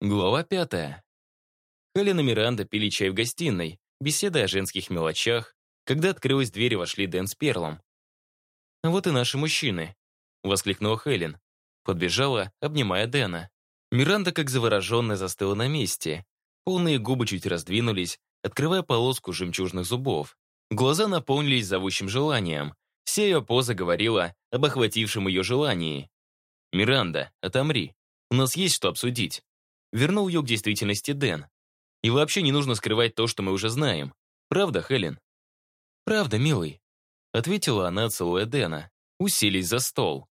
Глава пятая. Хелен и Миранда пили чай в гостиной, беседуя о женских мелочах, когда открылась дверь вошли Дэн с Перлом. «Вот и наши мужчины», — воскликнула Хелен. Подбежала, обнимая Дэна. Миранда, как завороженная, застыла на месте. Полные губы чуть раздвинулись, открывая полоску жемчужных зубов. Глаза наполнились зовущим желанием. Вся ее поза говорила об охватившем ее желании. «Миранда, отомри. У нас есть что обсудить». Вернул ее к действительности Дэн. «И вообще не нужно скрывать то, что мы уже знаем. Правда, Хелен?» «Правда, милый», — ответила она, целуя Дэна. Уселись за стол.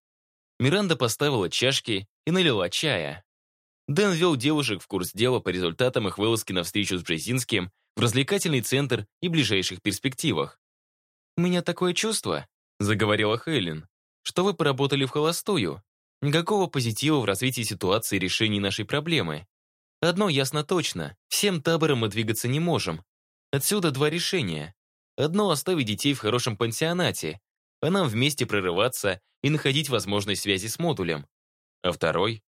Миранда поставила чашки и налила чая. Дэн вел девушек в курс дела по результатам их вылазки на встречу с Бжезинским в развлекательный центр и ближайших перспективах. «У меня такое чувство», — заговорила Хелен, «что вы поработали в холостую. Никакого позитива в развитии ситуации и решении нашей проблемы. Одно ясно точно, всем табором мы двигаться не можем. Отсюда два решения. Одно — оставить детей в хорошем пансионате, а нам вместе прорываться и находить возможность связи с модулем. А второй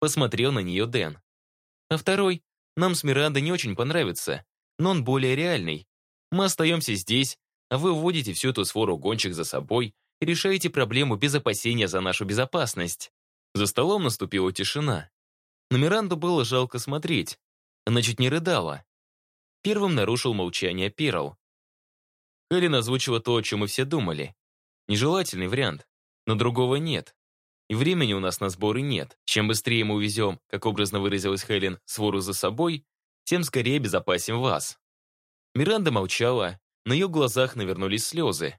Посмотрел на нее Дэн. А второй, нам с Мирандой не очень понравится, но он более реальный. Мы остаемся здесь, а вы уводите всю эту свору гонщик за собой и решаете проблему без опасения за нашу безопасность. За столом наступила тишина. На Миранду было жалко смотреть. Она чуть не рыдала. Первым нарушил молчание Перл. Хелен озвучила то, о чем мы все думали. Нежелательный вариант, но другого нет. И времени у нас на сборы нет. Чем быстрее мы увезем, как образно выразилась Хелен, свору за собой, тем скорее безопасим вас. Миранда молчала, на ее глазах навернулись слезы.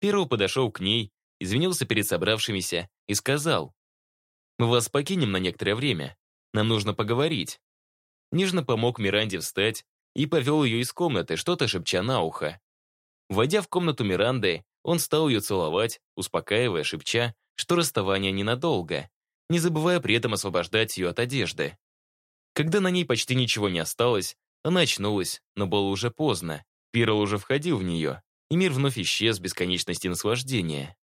Перо подошел к ней, извинился перед собравшимися и сказал, «Мы вас покинем на некоторое время. Нам нужно поговорить». Нежно помог Миранде встать и повел ее из комнаты, что-то шепча на ухо. Войдя в комнату Миранды, он стал ее целовать, успокаивая, шепча, что расставание ненадолго, не забывая при этом освобождать ее от одежды. Когда на ней почти ничего не осталось, она очнулась, но было уже поздно. Пирл уже входил в нее, и мир вновь исчез в бесконечности наслаждения.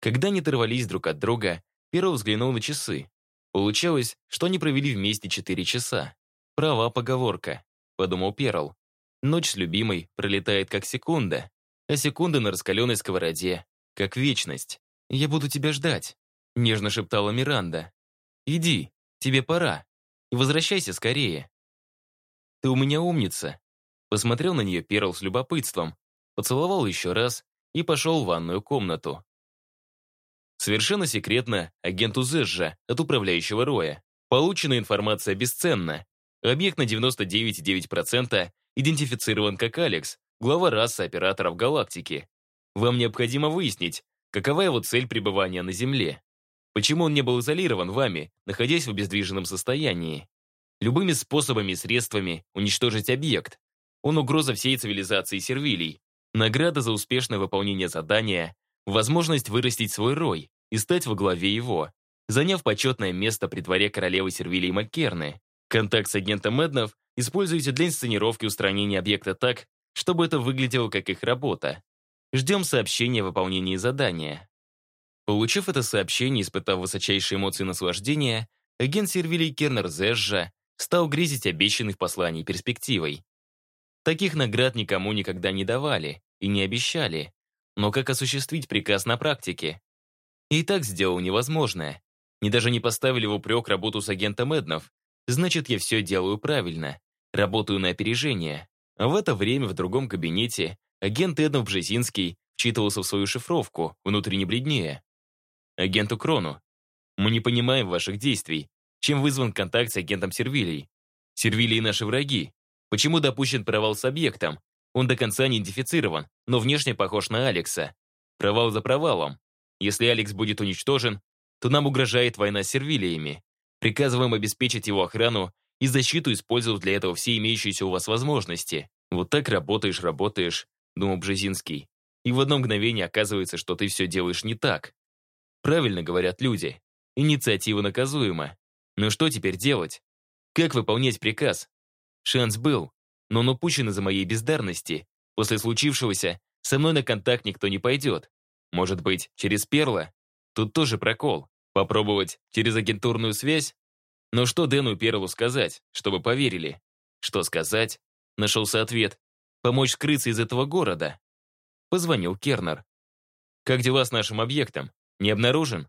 Когда они оторвались друг от друга, Пирл взглянул на часы. Получалось, что они провели вместе четыре часа. Права поговорка, подумал Перл. Ночь с любимой пролетает как секунда, а секунда на раскаленной сковороде, как вечность. «Я буду тебя ждать», — нежно шептала Миранда. «Иди, тебе пора. И возвращайся скорее». «Ты у меня умница», — посмотрел на нее Перл с любопытством, поцеловал еще раз и пошел в ванную комнату. Совершенно секретно агенту Зэжжа от управляющего Роя. Полученная информация бесценна. Объект на 99,9% идентифицирован как Алекс, глава расы операторов галактики. Вам необходимо выяснить, Какова его цель пребывания на Земле? Почему он не был изолирован вами, находясь в обездвиженном состоянии? Любыми способами и средствами уничтожить объект. Он угроза всей цивилизации сервилий. Награда за успешное выполнение задания, возможность вырастить свой рой и стать во главе его, заняв почетное место при дворе королевы сервилий Маккерны. Контакт с агентом Эднов используйте для инсценировки устранения объекта так, чтобы это выглядело как их работа. Ждем сообщения о выполнении задания. Получив это сообщение, испытав высочайшие эмоции наслаждения, агент Сервилий Кернер Зэжжа стал грезить обещанной в послании перспективой. Таких наград никому никогда не давали и не обещали. Но как осуществить приказ на практике? И так сделал невозможное. Не даже не поставили в упрек работу с агентом Эднов. Значит, я все делаю правильно. Работаю на опережение. А в это время в другом кабинете Агент Эднов Бжезинский вчитывался в свою шифровку, внутренне бледнее. Агенту Крону. Мы не понимаем ваших действий. Чем вызван контакт с агентом Сервилий? Сервилии наши враги. Почему допущен провал с объектом? Он до конца не идентифицирован, но внешне похож на Алекса. Провал за провалом. Если Алекс будет уничтожен, то нам угрожает война с Сервилиями. Приказываем обеспечить его охрану и защиту, использовав для этого все имеющиеся у вас возможности. Вот так работаешь, работаешь, думал Бжезинский. И в одно мгновение оказывается, что ты все делаешь не так. Правильно говорят люди. Инициатива наказуема. Но что теперь делать? Как выполнять приказ? Шанс был, но он упущен из-за моей бездарности. После случившегося со мной на контакт никто не пойдет. Может быть, через Перла? Тут тоже прокол. Попробовать через агентурную связь? Но что Дэну и Перлу сказать, чтобы поверили? Что сказать? Нашелся ответ. Помочь скрыться из этого города. Позвонил Кернер. «Как дела с нашим объектом? Не обнаружен?»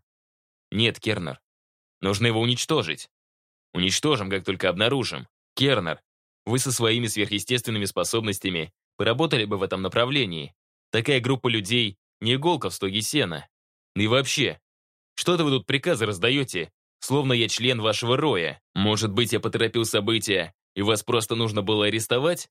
«Нет, Кернер. Нужно его уничтожить. Уничтожим, как только обнаружим. Кернер, вы со своими сверхъестественными способностями поработали бы в этом направлении. Такая группа людей — не иголка в стоге сена. И вообще, что-то вы тут приказы раздаете, словно я член вашего роя. Может быть, я поторопил события, и вас просто нужно было арестовать?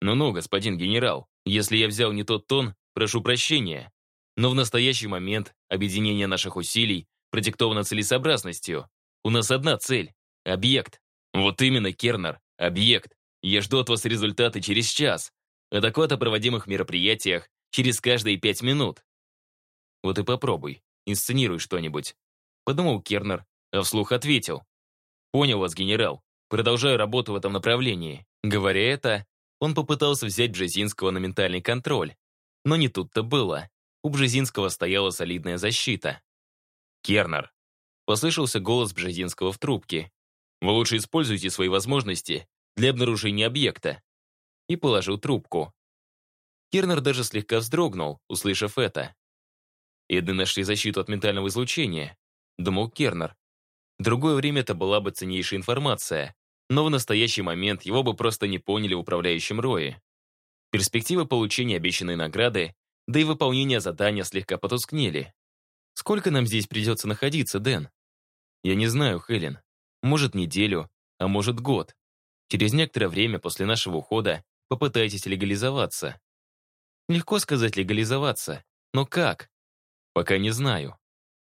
Ну-ну, господин генерал, если я взял не тот тон, прошу прощения. Но в настоящий момент объединение наших усилий продиктовано целесообразностью. У нас одна цель — объект. Вот именно, Кернер, объект. Я жду от вас результаты через час. А доклад о проводимых мероприятиях через каждые пять минут. Вот и попробуй, инсценируй что-нибудь. Подумал Кернер, а вслух ответил. Понял вас, генерал. Продолжаю работу в этом направлении. Говоря это, он попытался взять Бжезинского на ментальный контроль. Но не тут-то было. У Бжезинского стояла солидная защита. «Кернер», — послышался голос Бжезинского в трубке. «Вы лучше используйте свои возможности для обнаружения объекта». И положил трубку. Кернер даже слегка вздрогнул, услышав это. «Эды нашли защиту от ментального излучения», — думал Кернер. В другое время это была бы ценнейшая информация, но в настоящий момент его бы просто не поняли в управляющем Рое. Перспективы получения обещанной награды, да и выполнения задания слегка потускнели. Сколько нам здесь придется находиться, Дэн? Я не знаю, Хелен. Может, неделю, а может, год. Через некоторое время после нашего ухода попытайтесь легализоваться. Легко сказать легализоваться, но как? Пока не знаю.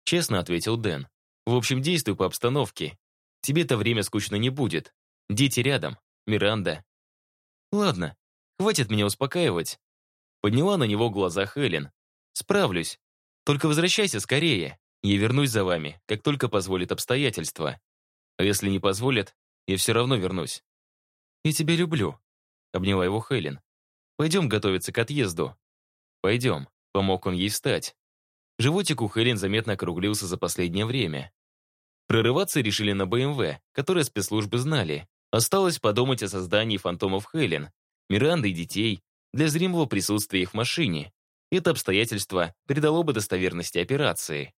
Честно ответил Дэн. В общем, действуй по обстановке. Тебе-то время скучно не будет. Дети рядом. Миранда. Ладно, хватит меня успокаивать. Подняла на него глаза Хелен. Справлюсь. Только возвращайся скорее. Я вернусь за вами, как только позволит обстоятельства. А если не позволят, я все равно вернусь. Я тебя люблю. Обняла его Хелен. Пойдем готовиться к отъезду. Пойдем. Помог он ей встать. Животик у Хелен заметно округлился за последнее время. Прорываться решили на БМВ, которые спецслужбы знали. Осталось подумать о создании фантомов Хелен, Миранды и детей, для зримого присутствия их в машине. Это обстоятельство придало бы достоверности операции.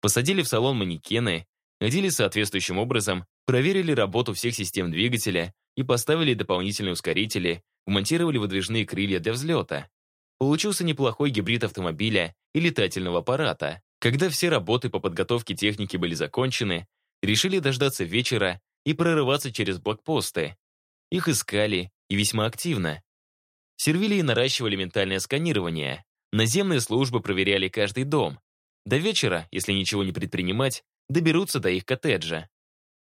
Посадили в салон манекены, одели соответствующим образом, проверили работу всех систем двигателя и поставили дополнительные ускорители, вмонтировали выдвижные крылья для взлета. Получился неплохой гибрид автомобиля и летательного аппарата. Когда все работы по подготовке техники были закончены, решили дождаться вечера и прорываться через блокпосты. Их искали, и весьма активно. Сервилии наращивали ментальное сканирование. Наземные службы проверяли каждый дом. До вечера, если ничего не предпринимать, доберутся до их коттеджа.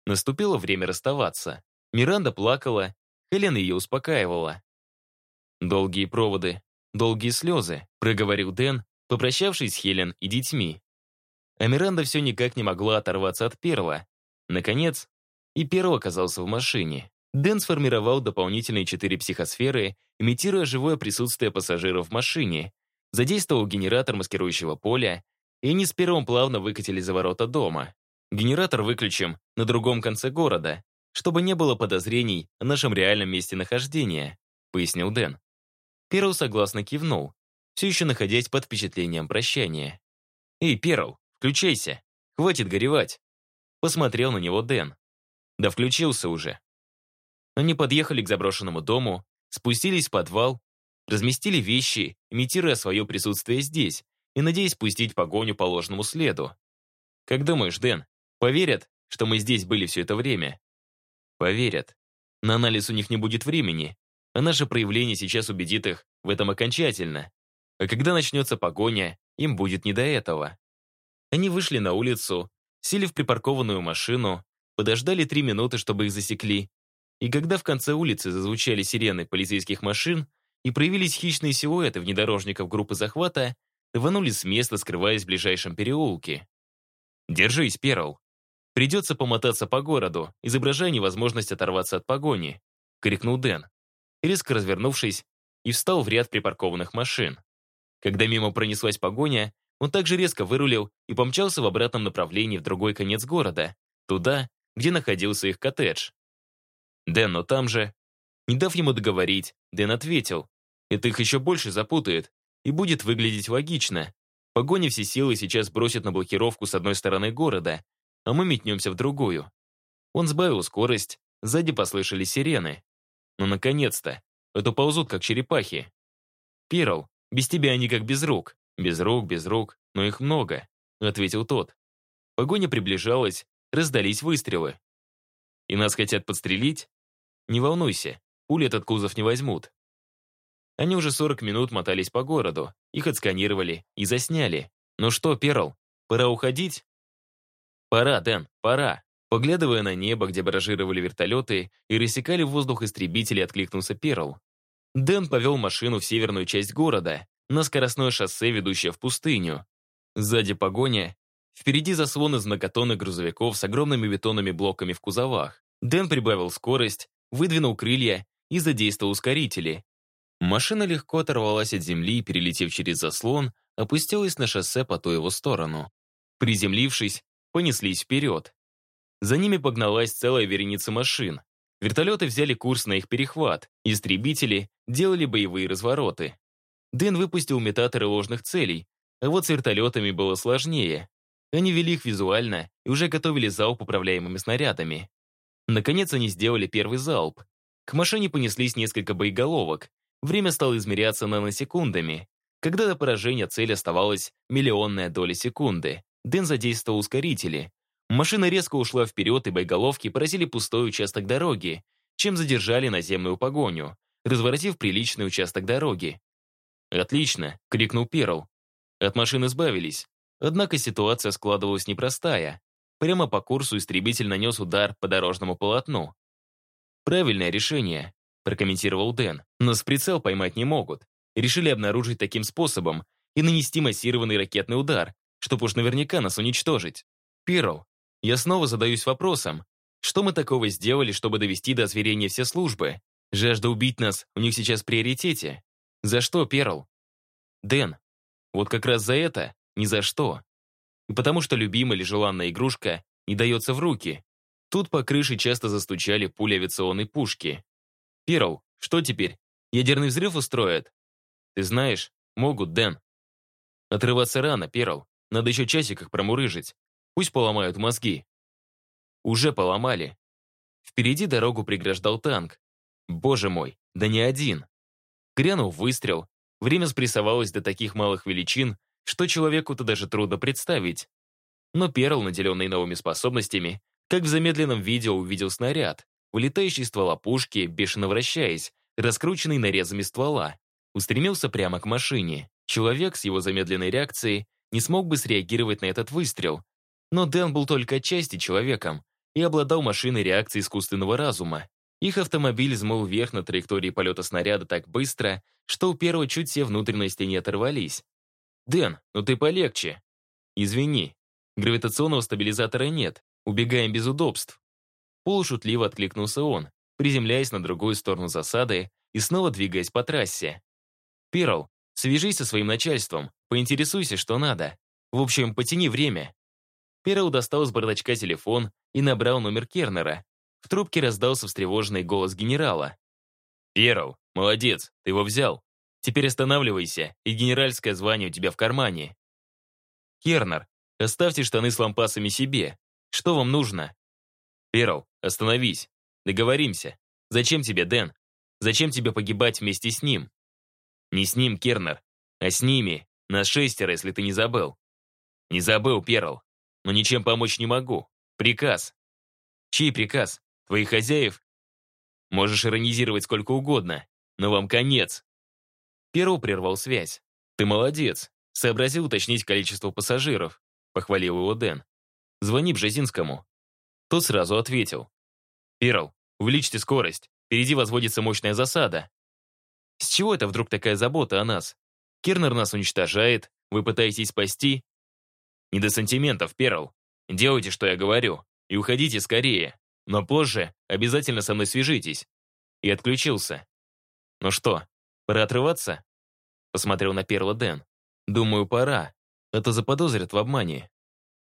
Наступило время расставаться. Миранда плакала, Хелен ее успокаивала. «Долгие проводы, долгие слезы», проговорил Дэн, попрощавшись с Хелен и детьми. А Миранда все никак не могла оторваться от первого. Наконец, и первый оказался в машине. Дэн сформировал дополнительные четыре психосферы, имитируя живое присутствие пассажиров в машине, задействовал генератор маскирующего поля, и они с первым плавно выкатили за ворота дома. Генератор выключим на другом конце города, чтобы не было подозрений о нашем реальном месте нахождения, пояснил Дэн. Перл согласно кивнул, все еще находясь под впечатлением прощания. «Эй, Перл, включайся! Хватит горевать!» Посмотрел на него Дэн. «Да включился уже!» Они подъехали к заброшенному дому, спустились в подвал, разместили вещи, имитируя свое присутствие здесь и надеясь пустить погоню по ложному следу. «Как думаешь, Дэн, поверят, что мы здесь были все это время?» «Поверят. На анализ у них не будет времени, а наше проявление сейчас убедит их в этом окончательно. А когда начнется погоня, им будет не до этого. Они вышли на улицу, сели в припаркованную машину, подождали три минуты, чтобы их засекли, и когда в конце улицы зазвучали сирены полицейских машин и проявились хищные силуэты внедорожников группы захвата, рванули с места, скрываясь в ближайшем переулке. «Держись, Перл. Придется помотаться по городу, изображая невозможность оторваться от погони», — крикнул Дэн, резко развернувшись и встал в ряд припаркованных машин. Когда мимо пронеслась погоня, он также резко вырулил и помчался в обратном направлении в другой конец города, туда, где находился их коттедж. «Дэн, но там же...» Не дав ему договорить, Дэн ответил. «Это их еще больше запутает и будет выглядеть логично. Погони все силы сейчас бросят на блокировку с одной стороны города, а мы метнемся в другую». Он сбавил скорость, сзади послышались сирены. «Ну, наконец-то! А то ползут, как черепахи». «Перл, без тебя они как без рук. Без рук, без рук, но их много», — ответил тот. Погоня приближалась, раздались выстрелы. «И нас хотят подстрелить?» «Не волнуйся, пули этот кузов не возьмут». Они уже 40 минут мотались по городу, их отсканировали и засняли. «Ну что, Перл, пора уходить?» «Пора, Дэн, пора». Поглядывая на небо, где баражировали вертолеты и рассекали воздух истребители, откликнулся Перл. Дэн повел машину в северную часть города, на скоростное шоссе, ведущее в пустыню. Сзади погоня, впереди заслон из многотонных грузовиков с огромными бетонными блоками в кузовах. Дэн прибавил скорость, выдвинул крылья и задействовал ускорители. Машина легко оторвалась от земли и, перелетев через заслон, опустилась на шоссе по ту его сторону. Приземлившись, понеслись вперед. За ними погналась целая вереница машин. Вертолеты взяли курс на их перехват, истребители делали боевые развороты. Дэн выпустил метаторы ложных целей, а вот с вертолетами было сложнее. Они вели их визуально и уже готовили залп управляемыми снарядами. Наконец они сделали первый залп. К машине понеслись несколько боеголовок. Время стало измеряться наносекундами. Когда до поражения цель оставалась миллионная доля секунды, Дэн задействовал ускорители. Машина резко ушла вперед, и боеголовки поразили пустой участок дороги, чем задержали наземную погоню, разворотив приличный участок дороги. «Отлично!» — крикнул Перл. От машин избавились. Однако ситуация складывалась непростая. Прямо по курсу истребитель нанес удар по дорожному полотну. «Правильное решение», — прокомментировал Дэн. «Но с прицел поймать не могут. Решили обнаружить таким способом и нанести массированный ракетный удар, чтобы уж наверняка нас уничтожить. Перл, я снова задаюсь вопросом, что мы такого сделали, чтобы довести до озверения все службы? Жажда убить нас у них сейчас в приоритете. За что, Перл? Дэн, вот как раз за это ни за что. И потому что любимая или желанная игрушка не дается в руки. Тут по крыше часто застучали пули авиационной пушки. Перл, что теперь? Ядерный взрыв устроят? Ты знаешь, могут, Дэн. Отрываться рано, Перл. Надо еще часик их промурыжить. Пусть поломают мозги. Уже поломали. Впереди дорогу преграждал танк. Боже мой, да не один. Грянул выстрел. Время спрессовалось до таких малых величин, что человеку-то даже трудно представить. Но Перл, наделенный новыми способностями, как в замедленном видео увидел снаряд, вылетающий из ствола пушки, бешено вращаясь, раскрученный нарезами ствола, устремился прямо к машине. Человек с его замедленной реакцией не смог бы среагировать на этот выстрел, но Дэн был только отчасти человеком и обладал машиной реакции искусственного разума. Их автомобиль взмыл вверх на траектории полета снаряда так быстро, что у первого чуть все внутренности не оторвались. «Дэн, ну ты полегче». «Извини, гравитационного стабилизатора нет, убегаем без удобств». Полушутливо откликнулся он, приземляясь на другую сторону засады и снова двигаясь по трассе. «Перл, свяжись со своим начальством, поинтересуйся, что надо. В общем, потяни время, Перл достал из бардачка телефон и набрал номер Кернера. В трубке раздался встревоженный голос генерала. «Перл, молодец, ты его взял. Теперь останавливайся, и генеральское звание у тебя в кармане». «Кернер, оставьте штаны с лампасами себе. Что вам нужно?» «Перл, остановись. Договоримся. Зачем тебе, Дэн? Зачем тебе погибать вместе с ним?» «Не с ним, Кернер, а с ними. Нас шестеро, если ты не забыл». «Не забыл, Перл но ничем помочь не могу. Приказ. Чей приказ? Твоих хозяев? Можешь иронизировать сколько угодно, но вам конец. Перо прервал связь. Ты молодец. Сообразил уточнить количество пассажиров. Похвалил его Дэн. Звони Бжезинскому. Тот сразу ответил. Перл, увеличьте скорость. Впереди возводится мощная засада. С чего это вдруг такая забота о нас? Кернер нас уничтожает, вы пытаетесь спасти, не до сантиментов, Перл. Делайте, что я говорю, и уходите скорее. Но позже обязательно со мной свяжитесь. И отключился. Ну что, пора отрываться? Посмотрел на Перла Дэн. Думаю, пора. А то заподозрят в обмане.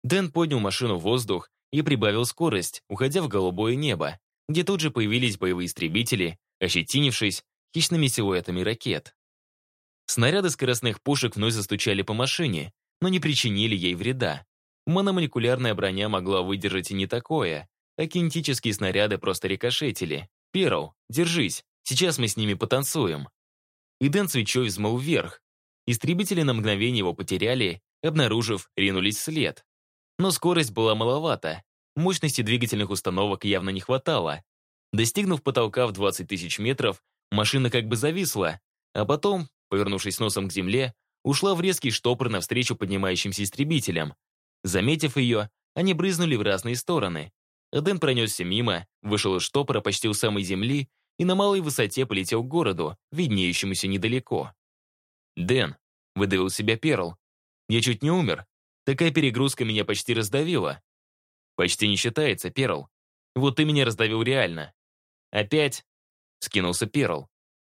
Дэн поднял машину в воздух и прибавил скорость, уходя в голубое небо, где тут же появились боевые истребители, ощетинившись хищными силуэтами ракет. Снаряды скоростных пушек вновь застучали по машине, но не причинили ей вреда. Мономолекулярная броня могла выдержать и не такое, а кинетические снаряды просто рикошетили. «Перл, держись, сейчас мы с ними потанцуем». И Дэн свечой взмыл вверх. Истребители на мгновение его потеряли, обнаружив, ринулись вслед. Но скорость была маловата, мощности двигательных установок явно не хватало. Достигнув потолка в 20 тысяч метров, машина как бы зависла, а потом, повернувшись носом к земле, ушла в резкий штопор навстречу поднимающимся истребителям. Заметив ее, они брызнули в разные стороны. Дэн пронесся мимо, вышел из штопора почти у самой земли и на малой высоте полетел к городу, виднеющемуся недалеко. «Дэн», — выдавил себя Перл, — «я чуть не умер. Такая перегрузка меня почти раздавила». «Почти не считается, Перл. Вот ты меня раздавил реально». «Опять?» — скинулся Перл.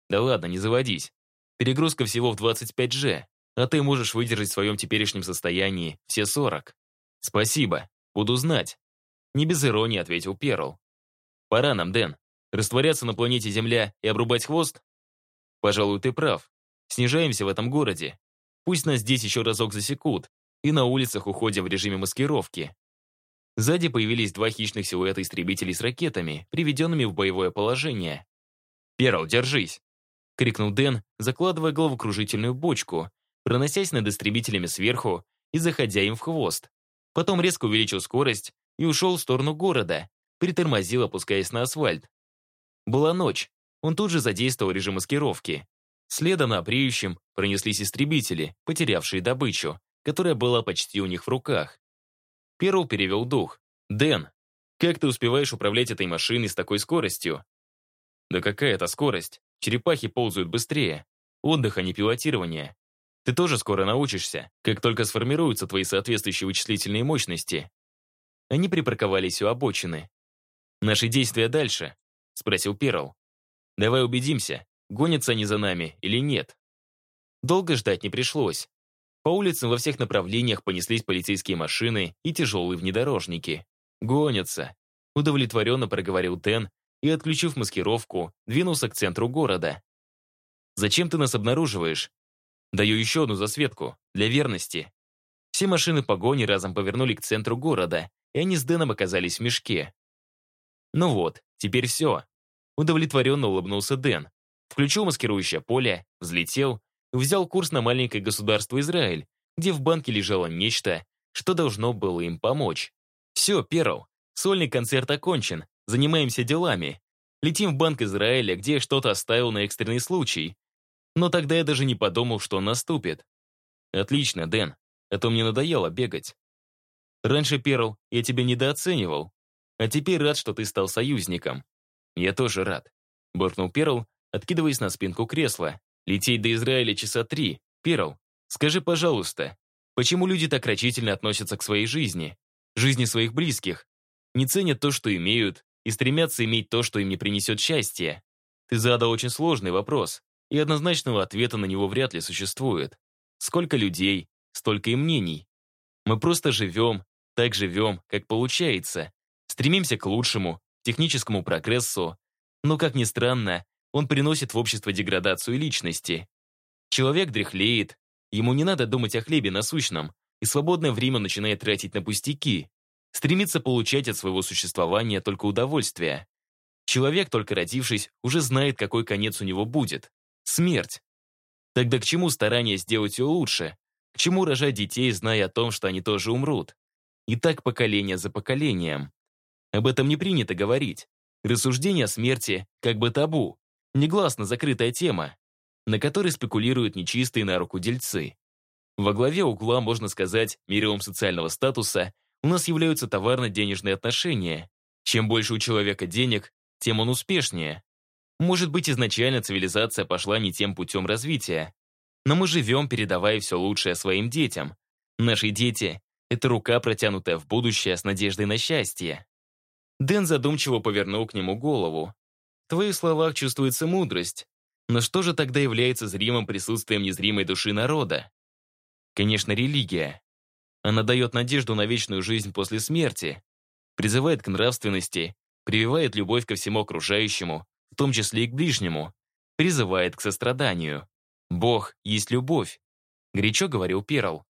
«Да ладно, не заводись. Перегрузка всего в 25G, а ты можешь выдержать в своем теперешнем состоянии все 40. Спасибо, буду знать». Не без иронии ответил Перл. «Пора нам, Дэн. Растворяться на планете Земля и обрубать хвост? Пожалуй, ты прав. Снижаемся в этом городе. Пусть нас здесь еще разок засекут, и на улицах уходим в режиме маскировки. Сзади появились два хищных силуэта истребителей с ракетами, приведенными в боевое положение. «Перл, держись!» — крикнул Дэн, закладывая головокружительную бочку, проносясь над истребителями сверху и заходя им в хвост. Потом резко увеличил скорость и ушел в сторону города, притормозил, опускаясь на асфальт. Была ночь. Он тут же задействовал режим маскировки. Следом на бреющем пронеслись истребители, потерявшие добычу, которая была почти у них в руках. Перл перевел дух. «Дэн, как ты успеваешь управлять этой машиной с такой скоростью?» «Да какая это скорость? Черепахи ползают быстрее. Отдых, а не пилотирование. Ты тоже скоро научишься, как только сформируются твои соответствующие вычислительные мощности». Они припарковались у обочины. «Наши действия дальше», — спросил Перл. «Давай убедимся, гонятся они за нами или нет». Долго ждать не пришлось. По улицам во всех направлениях понеслись полицейские машины и тяжелые внедорожники. «Гонятся», — удовлетворенно проговорил Тен и, отключив маскировку, двинулся к центру города. «Зачем ты нас обнаруживаешь?» «Даю еще одну засветку, для верности». Все машины погони разом повернули к центру города, и они с Дэном оказались в мешке. Ну вот, теперь все. Удовлетворенно улыбнулся Дэн. Включил маскирующее поле, взлетел взял курс на маленькое государство Израиль, где в банке лежало нечто, что должно было им помочь. Все, Перл, сольный концерт окончен, занимаемся делами. Летим в Банк Израиля, где я что-то оставил на экстренный случай. Но тогда я даже не подумал, что он наступит. Отлично, Дэн, а то мне надоело бегать. Раньше, Перл, я тебя недооценивал, а теперь рад, что ты стал союзником. Я тоже рад. Буркнул Перл, откидываясь на спинку кресла. Лететь до Израиля часа три. Перл, скажи, пожалуйста, почему люди так рачительно относятся к своей жизни, жизни своих близких, не ценят то, что имеют, и стремятся иметь то, что им не принесет счастья? Ты задал очень сложный вопрос, и однозначного ответа на него вряд ли существует. Сколько людей, столько и мнений. Мы просто живем, так живем, как получается, Стремимся к лучшему, техническому прогрессу, но, как ни странно, он приносит в общество деградацию личности. Человек дряхлеет, ему не надо думать о хлебе насущном, и свободное время начинает тратить на пустяки, стремится получать от своего существования только удовольствие. Человек, только родившись, уже знает, какой конец у него будет — смерть. Тогда к чему старание сделать ее лучше? К чему рожать детей, зная о том, что они тоже умрут? И так поколение за поколением. Об этом не принято говорить. Рассуждение о смерти как бы табу, негласно закрытая тема, на которой спекулируют нечистые на руку дельцы. Во главе угла, можно сказать, мерилом социального статуса, у нас являются товарно-денежные отношения. Чем больше у человека денег, тем он успешнее. Может быть, изначально цивилизация пошла не тем путем развития. Но мы живем, передавая все лучшее своим детям. Наши дети — это рука, протянутая в будущее с надеждой на счастье. Дэн задумчиво повернул к нему голову. В твоих словах чувствуется мудрость. Но что же тогда является зримым присутствием незримой души народа? Конечно, религия. Она дает надежду на вечную жизнь после смерти. призывает к нравственности, прививает любовь ко всему окружающему, в том числе и к ближнему, призывает к состраданию. Бог есть любовь, горячо говорил Перл.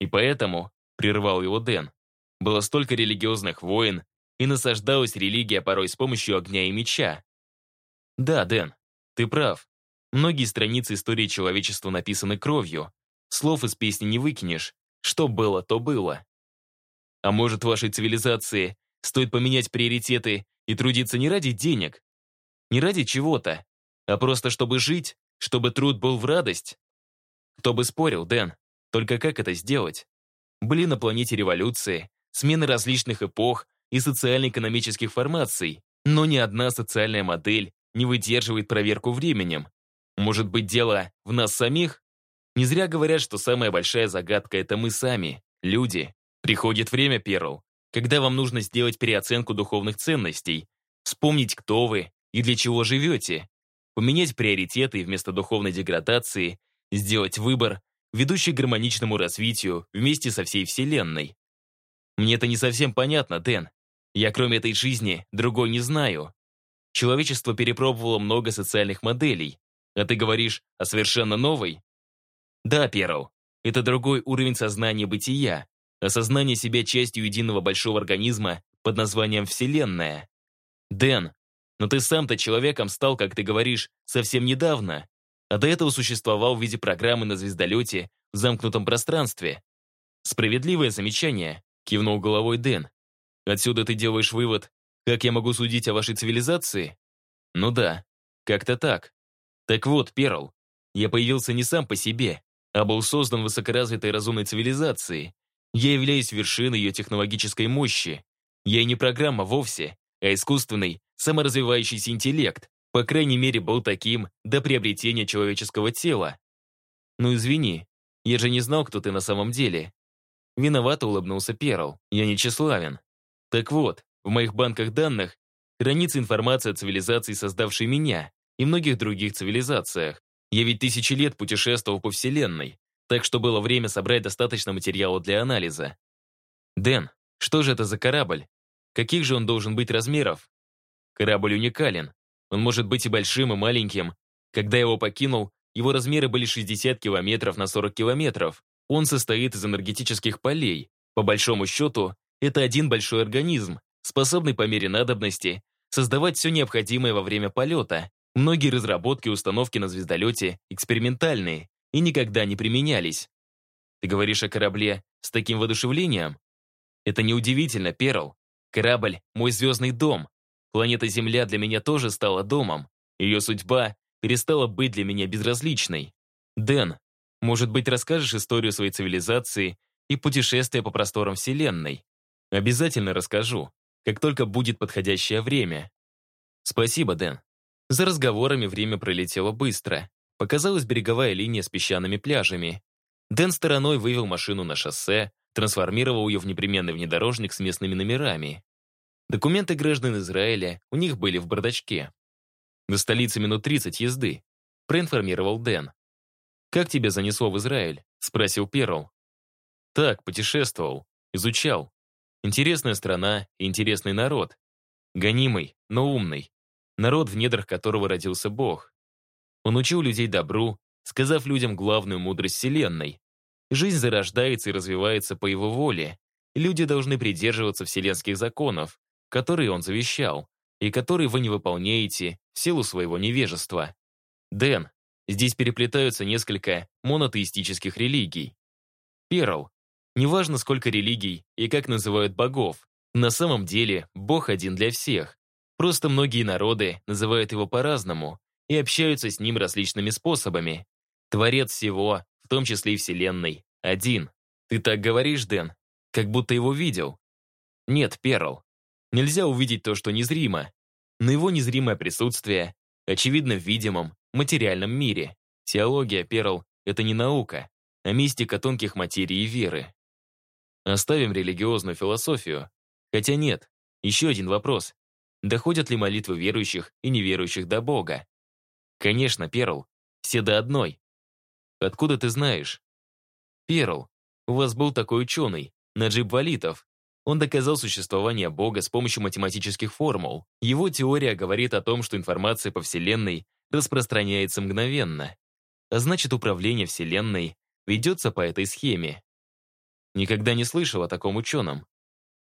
И поэтому, прервал его Дэн, было столько религиозных войн, и насаждалась религия порой с помощью огня и меча. Да, Дэн, ты прав. Многие страницы истории человечества написаны кровью. Слов из песни не выкинешь. Что было, то было. А может, вашей цивилизации стоит поменять приоритеты и трудиться не ради денег, не ради чего-то, а просто чтобы жить, чтобы труд был в радость? Кто бы спорил, Дэн, только как это сделать? Были на планете революции, смены различных эпох и социально-экономических формаций, но ни одна социальная модель не выдерживает проверку временем. Может быть, дело в нас самих? Не зря говорят, что самая большая загадка — это мы сами, люди. Приходит время, Перл, когда вам нужно сделать переоценку духовных ценностей, вспомнить, кто вы и для чего живете, поменять приоритеты и вместо духовной деградации сделать выбор, ведущий к гармоничному развитию вместе со всей Вселенной. Мне это не совсем понятно, Дэн. Я кроме этой жизни другой не знаю. Человечество перепробовало много социальных моделей, а ты говоришь о совершенно новой? Да, Перл, это другой уровень сознания бытия, осознание себя частью единого большого организма под названием Вселенная. Дэн, но ты сам-то человеком стал, как ты говоришь, совсем недавно, а до этого существовал в виде программы на звездолете в замкнутом пространстве. Справедливое замечание, кивнул головой Дэн. Отсюда ты делаешь вывод, как я могу судить о вашей цивилизации? Ну да, как-то так. Так вот, Перл, я появился не сам по себе, а был создан высокоразвитой разумной цивилизацией. Я являюсь вершиной ее технологической мощи. Я не программа вовсе, а искусственный, саморазвивающийся интеллект. По крайней мере, был таким до приобретения человеческого тела. Ну извини, я же не знал, кто ты на самом деле. Виновато улыбнулся Перл. Я не тщеславен. Так вот, в моих банках данных хранится информация о цивилизации, создавшей меня, и многих других цивилизациях. Я ведь тысячи лет путешествовал по Вселенной, так что было время собрать достаточно материала для анализа. Дэн, что же это за корабль? Каких же он должен быть размеров? Корабль уникален. Он может быть и большим, и маленьким. Когда я его покинул, его размеры были 60 километров на 40 километров. Он состоит из энергетических полей. По большому счету, это один большой организм, способный по мере надобности создавать все необходимое во время полета, Многие разработки и установки на звездолете экспериментальные и никогда не применялись. Ты говоришь о корабле с таким воодушевлением? Это неудивительно, Перл. Корабль — мой звездный дом. Планета Земля для меня тоже стала домом. Ее судьба перестала быть для меня безразличной. Дэн, может быть, расскажешь историю своей цивилизации и путешествия по просторам Вселенной? Обязательно расскажу, как только будет подходящее время. Спасибо, Дэн. За разговорами время пролетело быстро. Показалась береговая линия с песчаными пляжами. Дэн стороной вывел машину на шоссе, трансформировал ее в непременный внедорожник с местными номерами. Документы граждан Израиля у них были в бардачке. До столицы минут 30 езды, проинформировал Дэн. «Как тебя занесло в Израиль?» — спросил Перл. «Так, путешествовал, изучал. Интересная страна и интересный народ. Гонимый, но умный народ, в недрах которого родился Бог. Он учил людей добру, сказав людям главную мудрость Вселенной. Жизнь зарождается и развивается по его воле, люди должны придерживаться вселенских законов, которые он завещал, и которые вы не выполняете в силу своего невежества. Дэн, здесь переплетаются несколько монотеистических религий. Перл, неважно сколько религий и как называют богов, на самом деле Бог один для всех, Просто многие народы называют его по-разному и общаются с ним различными способами. Творец всего, в том числе и Вселенной, один. Ты так говоришь, Дэн, как будто его видел. Нет, Перл. Нельзя увидеть то, что незримо. Но его незримое присутствие очевидно в видимом, материальном мире. Теология, Перл, это не наука, а мистика тонких материй и веры. Оставим религиозную философию. Хотя нет, еще один вопрос. Доходят ли молитвы верующих и неверующих до Бога? Конечно, Перл. Все до одной. Откуда ты знаешь? Перл, у вас был такой ученый, Наджиб Валитов. Он доказал существование Бога с помощью математических формул. Его теория говорит о том, что информация по Вселенной распространяется мгновенно. А значит, управление Вселенной ведется по этой схеме. Никогда не слышал о таком ученом.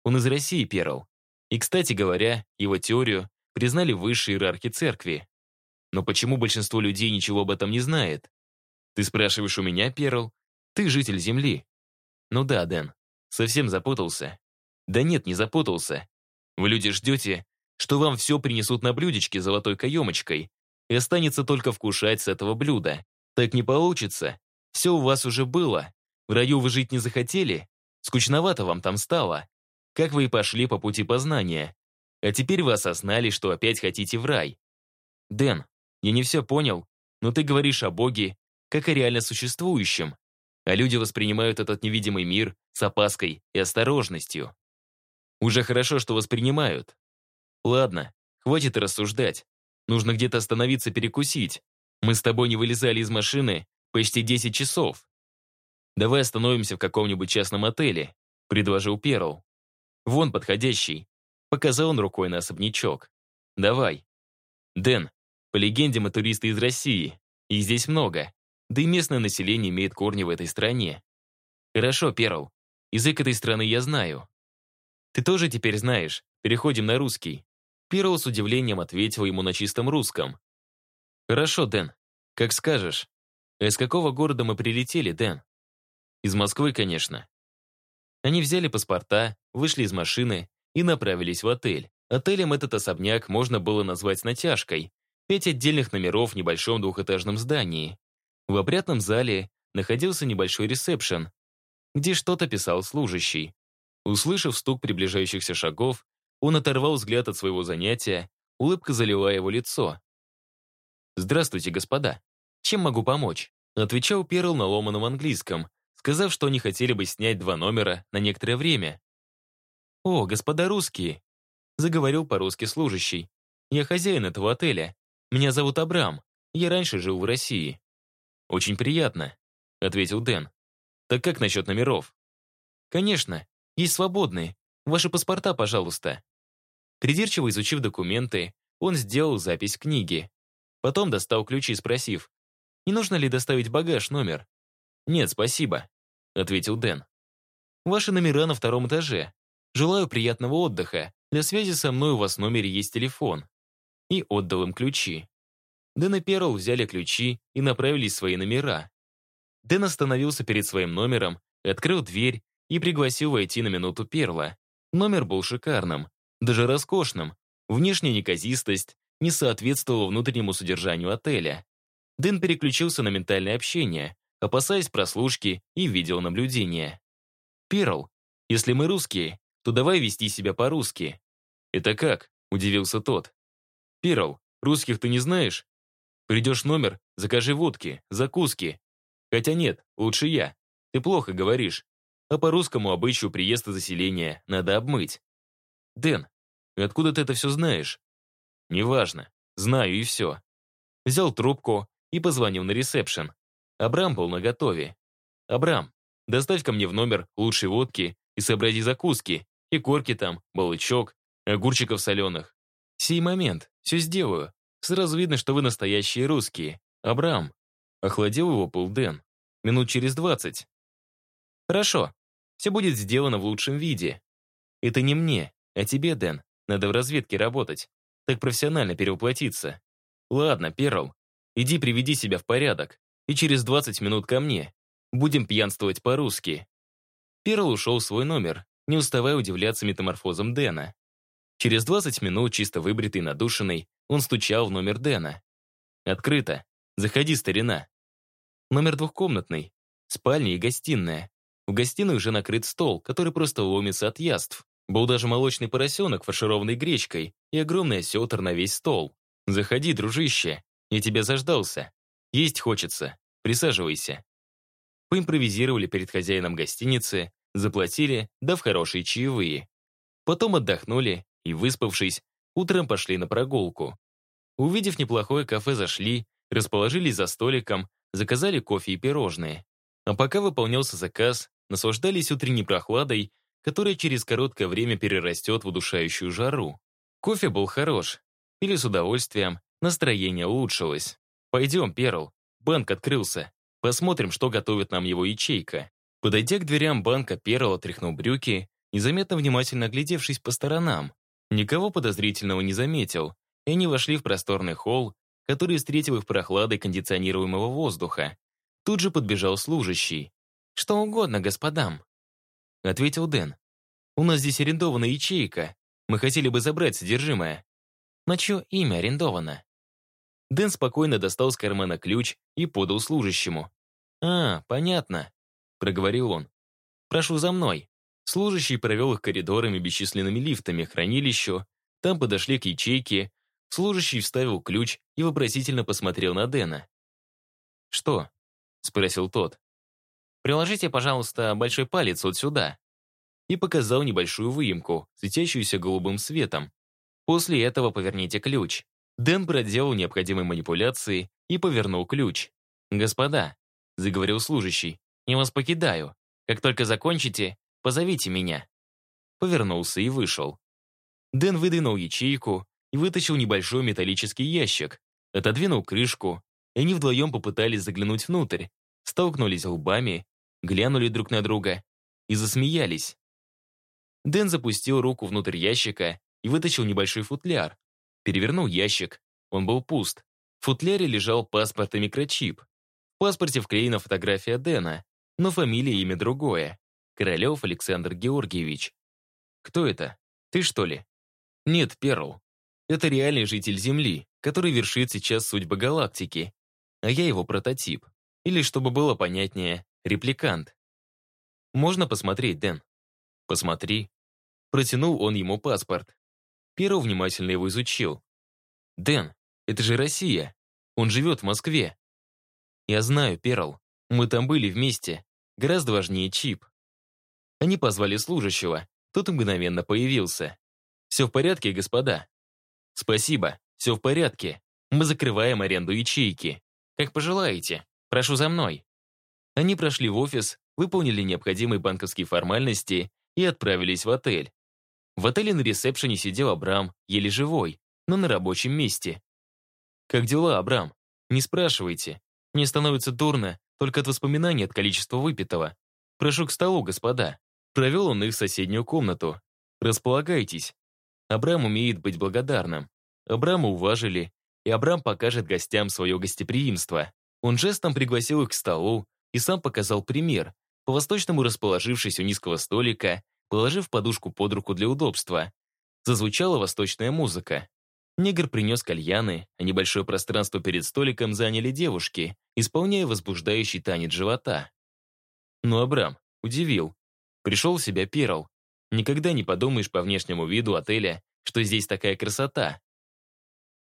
Он из России, Перл. И, кстати говоря, его теорию признали высшие иерархи церкви. Но почему большинство людей ничего об этом не знает? Ты спрашиваешь у меня, Перл? Ты житель Земли. Ну да, Дэн, совсем запутался. Да нет, не запутался. Вы, люди, ждете, что вам все принесут на блюдечке золотой каемочкой, и останется только вкушать с этого блюда. Так не получится. Все у вас уже было. В раю вы жить не захотели? Скучновато вам там стало. Как вы и пошли по пути познания. А теперь вы осознали, что опять хотите в рай. Дэн, я не все понял, но ты говоришь о Боге как о реально существующем, а люди воспринимают этот невидимый мир с опаской и осторожностью. Уже хорошо, что воспринимают. Ладно, хватит рассуждать. Нужно где-то остановиться перекусить. Мы с тобой не вылезали из машины почти 10 часов. Давай остановимся в каком-нибудь частном отеле, предложил Перл. Вон подходящий. Показал он рукой на особнячок. Давай. Дэн, по легенде мы туристы из России. Их здесь много. Да и местное население имеет корни в этой стране. Хорошо, Перл. Язык этой страны я знаю. Ты тоже теперь знаешь. Переходим на русский. Перл с удивлением ответил ему на чистом русском. «Хорошо, Дэн. Как скажешь. А из какого города мы прилетели, Дэн?» «Из Москвы, конечно». Они взяли паспорта, вышли из машины и направились в отель. Отелем этот особняк можно было назвать натяжкой. Пять отдельных номеров в небольшом двухэтажном здании. В опрятном зале находился небольшой ресепшн, где что-то писал служащий. Услышав стук приближающихся шагов, он оторвал взгляд от своего занятия, улыбка залила его лицо. «Здравствуйте, господа. Чем могу помочь?» Отвечал Перл на ломаном английском, сказав, что они хотели бы снять два номера на некоторое время. «О, господа русские!» Заговорил по-русски служащий. «Я хозяин этого отеля. Меня зовут Абрам. Я раньше жил в России». «Очень приятно», — ответил Дэн. «Так как насчет номеров?» «Конечно. Есть свободные. Ваши паспорта, пожалуйста». Придирчиво изучив документы, он сделал запись книги. Потом достал ключи, спросив, не нужно ли доставить багаж номер. «Нет, спасибо», — ответил Дэн. «Ваши номера на втором этаже. Желаю приятного отдыха. Для связи со мной у вас в номере есть телефон». И отдал им ключи. Дэн и Перл взяли ключи и направились в свои номера. Дэн остановился перед своим номером, открыл дверь и пригласил войти на минуту Перла. Номер был шикарным даже роскошным. Внешняя неказистость не соответствовала внутреннему содержанию отеля. Дэн переключился на ментальное общение, опасаясь прослушки и видеонаблюдения. «Перл, если мы русские, то давай вести себя по-русски». «Это как?» – удивился тот. «Перл, русских ты не знаешь? Придешь номер, закажи водки, закуски. Хотя нет, лучше я. Ты плохо говоришь. А по русскому обычаю приезда заселения надо обмыть. Дэн, откуда ты это все знаешь? Неважно. Знаю и все. Взял трубку и позвонил на ресепшн. Абрам был наготове. Абрам, доставь ко мне в номер лучшей водки и сообрази закуски, и корки там, балычок, огурчиков соленых. Сей момент, все сделаю. Сразу видно, что вы настоящие русские. Абрам. Охладил его пыл Дэн. Минут через двадцать. Хорошо. Все будет сделано в лучшем виде. Это не мне, а тебе, Дэн, надо в разведке работать. Так профессионально перевоплотиться. Ладно, Перл, иди приведи себя в порядок. И через 20 минут ко мне. Будем пьянствовать по-русски. Перл ушел в свой номер, не уставая удивляться метаморфозам Дэна. Через 20 минут, чисто выбритый, надушенный, он стучал в номер Дэна. «Открыто. Заходи, старина». Номер двухкомнатный. Спальня и гостиная. В гостиной уже накрыт стол, который просто ломится от яств. Был даже молочный поросенок, фаршированный гречкой, и огромный осетр на весь стол. «Заходи, дружище, я тебя заждался. Есть хочется. Присаживайся». Поимпровизировали перед хозяином гостиницы, заплатили, дав хорошие чаевые. Потом отдохнули и, выспавшись, утром пошли на прогулку. Увидев неплохое кафе, зашли, расположились за столиком, заказали кофе и пирожные. А пока выполнялся заказ, наслаждались утренней прохладой которая через короткое время перерастет в удушающую жару. Кофе был хорош. Пили с удовольствием, настроение улучшилось. «Пойдем, Перл. Банк открылся. Посмотрим, что готовит нам его ячейка». Подойдя к дверям банка, Перл отряхнул брюки, незаметно внимательно глядевшись по сторонам. Никого подозрительного не заметил, и они вошли в просторный холл, который встретил их прохладой кондиционируемого воздуха. Тут же подбежал служащий. «Что угодно, господам», — ответил Дэн. «У нас здесь арендована ячейка. Мы хотели бы забрать содержимое». «На чье имя арендовано?» Дэн спокойно достал с кармана ключ и подал служащему. «А, понятно», — проговорил он. «Прошу за мной». Служащий провел их коридорами, бесчисленными лифтами, хранилищу. Там подошли к ячейке. Служащий вставил ключ и вопросительно посмотрел на Дэна. «Что?» — спросил тот. «Приложите, пожалуйста, большой палец вот сюда». И показал небольшую выемку, светящуюся голубым светом. После этого поверните ключ. Дэн проделал необходимые манипуляции и повернул ключ. «Господа», — заговорил служащий, — «я вас покидаю. Как только закончите, позовите меня». Повернулся и вышел. Дэн выдвинул ячейку и вытащил небольшой металлический ящик, отодвинул крышку, и они вдвоем попытались заглянуть внутрь, столкнулись лбами, глянули друг на друга и засмеялись. Дэн запустил руку внутрь ящика и вытащил небольшой футляр, Перевернул ящик. Он был пуст. В футляре лежал паспорт и микрочип. В паспорте вклеена фотография Дэна, но фамилия имя другое. Королев Александр Георгиевич. Кто это? Ты, что ли? Нет, Перл. Это реальный житель Земли, который вершит сейчас судьбы галактики. А я его прототип. Или, чтобы было понятнее, репликант. Можно посмотреть, Дэн? Посмотри. Протянул он ему паспорт. Перо внимательно его изучил. «Дэн, это же Россия. Он живет в Москве». «Я знаю, Перл. Мы там были вместе. Гораздо важнее чип». Они позвали служащего. Тот мгновенно появился. «Все в порядке, господа?» «Спасибо, все в порядке. Мы закрываем аренду ячейки. Как пожелаете. Прошу за мной». Они прошли в офис, выполнили необходимые банковские формальности и отправились в отель. В отеле на ресепшене сидел Абрам, еле живой, но на рабочем месте. «Как дела, Абрам? Не спрашивайте. Мне становится дурно только от воспоминаний от количества выпитого. Прошу к столу, господа». Провел он их в соседнюю комнату. «Располагайтесь». Абрам умеет быть благодарным. Абрама уважили, и Абрам покажет гостям свое гостеприимство. Он жестом пригласил их к столу и сам показал пример, по-восточному расположившись у низкого столика положив подушку под руку для удобства. Зазвучала восточная музыка. Негр принес кальяны, а небольшое пространство перед столиком заняли девушки, исполняя возбуждающий танец живота. Но Абрам удивил. Пришел в себя Перл. Никогда не подумаешь по внешнему виду отеля, что здесь такая красота.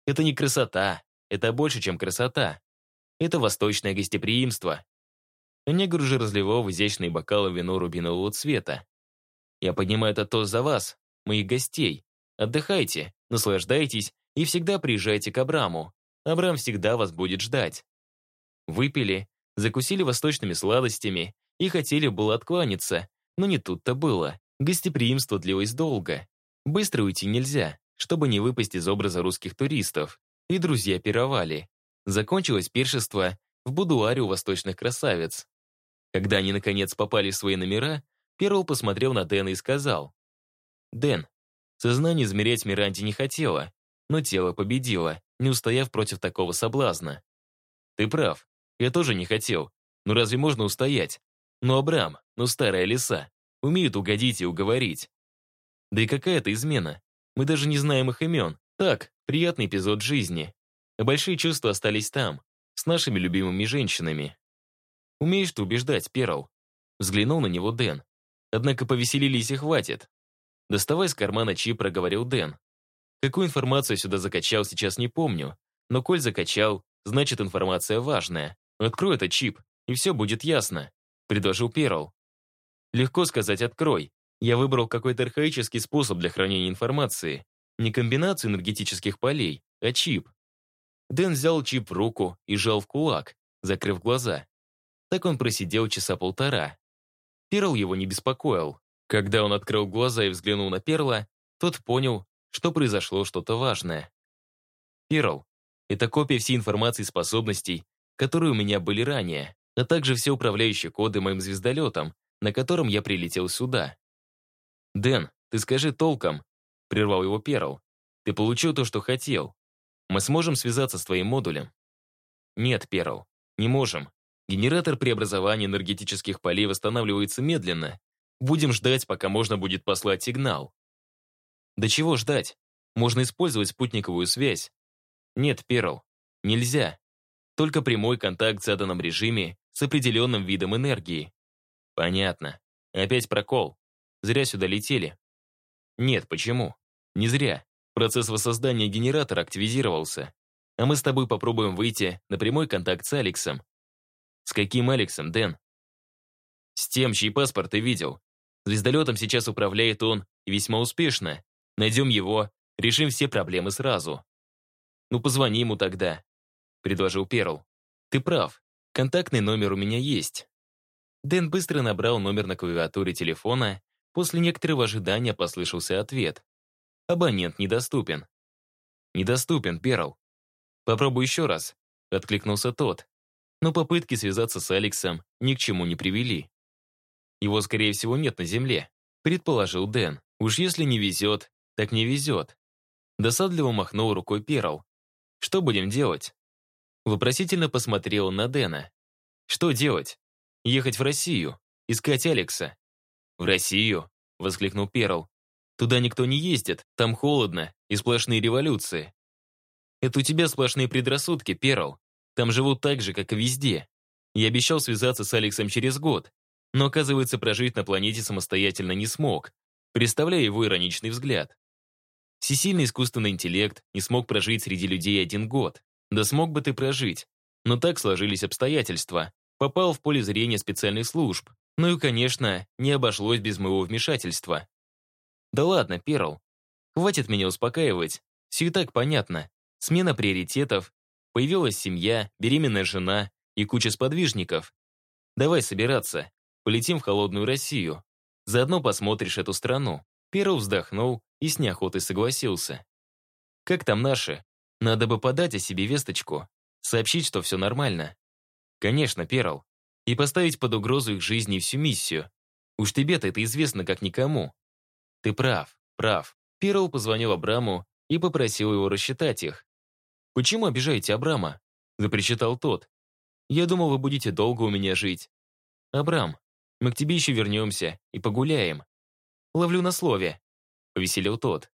Это не красота, это больше, чем красота. Это восточное гостеприимство. Негр уже разливал в изящные бокалы вино рубинового цвета. Я поднимаю этот тост за вас, моих гостей. Отдыхайте, наслаждайтесь и всегда приезжайте к Абраму. Абрам всегда вас будет ждать. Выпили, закусили восточными сладостями и хотели было откланяться, но не тут-то было. Гостеприимство длилось долго. Быстро уйти нельзя, чтобы не выпасть из образа русских туристов. И друзья пировали. Закончилось пиршество в будуаре у восточных красавиц. Когда они, наконец, попали в свои номера, Перл посмотрел на Дэна и сказал. «Дэн, сознание измерять Миранди не хотела, но тело победило, не устояв против такого соблазна. Ты прав, я тоже не хотел, но разве можно устоять? Ну, Абрам, ну старая лиса, умеют угодить и уговорить. Да и какая это измена? Мы даже не знаем их имен. Так, приятный эпизод жизни. А большие чувства остались там, с нашими любимыми женщинами. Умеешь ты убеждать, Перл? Взглянул на него Дэн. Однако повеселились и хватит. Доставая из кармана чип, проговорил Дэн. Какую информацию сюда закачал, сейчас не помню. Но коль закачал, значит информация важная. Открой этот чип, и все будет ясно», — предложил Перл. «Легко сказать «открой». Я выбрал какой-то архаический способ для хранения информации. Не комбинацию энергетических полей, а чип. Дэн взял чип в руку и жал в кулак, закрыв глаза. Так он просидел часа полтора. Перл его не беспокоил. Когда он открыл глаза и взглянул на Перла, тот понял, что произошло что-то важное. Перл — это копия всей информации и способностей, которые у меня были ранее, а также все управляющие коды моим звездолетом, на котором я прилетел сюда. «Дэн, ты скажи толком», — прервал его Перл. «Ты получил то, что хотел. Мы сможем связаться с твоим модулем?» «Нет, Перл, не можем. Генератор преобразования энергетических полей восстанавливается медленно. Будем ждать, пока можно будет послать сигнал». «Да чего ждать? Можно использовать спутниковую связь». «Нет, Перл, нельзя. Только прямой контакт в заданном режиме с определенным видом энергии». «Понятно. Опять прокол. Зря сюда летели». «Нет, почему? Не зря. Процесс воссоздания генератора активизировался. А мы с тобой попробуем выйти на прямой контакт с Алексом». «С каким Алексом, Дэн?» «С тем, чей паспорт ты видел. Звездолетом сейчас управляет он, и весьма успешно. Найдем его, решим все проблемы сразу». «Ну, позвони ему тогда», — предложил Перл. «Ты прав. Контактный номер у меня есть». Дэн быстро набрал номер на клавиатуре телефона. После некоторого ожидания послышался ответ. «Абонент недоступен». «Недоступен, Перл». «Попробуй еще раз», — откликнулся тот. Но попытки связаться с Алексом ни к чему не привели. Его, скорее всего, нет на земле, предположил Дэн. Уж если не везет, так не везет. Досадливо махнул рукой Перл. Что будем делать? Вопросительно посмотрел на Дэна. Что делать? Ехать в Россию, искать Алекса. В Россию? Воскликнул Перл. Туда никто не ездит, там холодно и сплошные революции. Это у тебя сплошные предрассудки, Перл. Там живут так же, как и везде. Я обещал связаться с Алексом через год, но, оказывается, прожить на планете самостоятельно не смог. Представляя его ироничный взгляд. Всесильный искусственный интеллект не смог прожить среди людей один год. Да смог бы ты прожить. Но так сложились обстоятельства. Попал в поле зрения специальных служб. Ну и, конечно, не обошлось без моего вмешательства. Да ладно, Перл. Хватит меня успокаивать. Все и так понятно. Смена приоритетов. Появилась семья, беременная жена и куча сподвижников. Давай собираться. Полетим в холодную Россию. Заодно посмотришь эту страну. Перл вздохнул и с неохотой согласился. Как там наши? Надо бы подать о себе весточку. Сообщить, что все нормально. Конечно, Перл. И поставить под угрозу их жизни всю миссию. Уж тебе-то это известно как никому. Ты прав, прав. Перл позвонил Абраму и попросил его рассчитать их. «Почему обижаете Абрама?» — запричитал тот. «Я думал, вы будете долго у меня жить». «Абрам, мы к тебе еще вернемся и погуляем». «Ловлю на слове», — повеселил тот.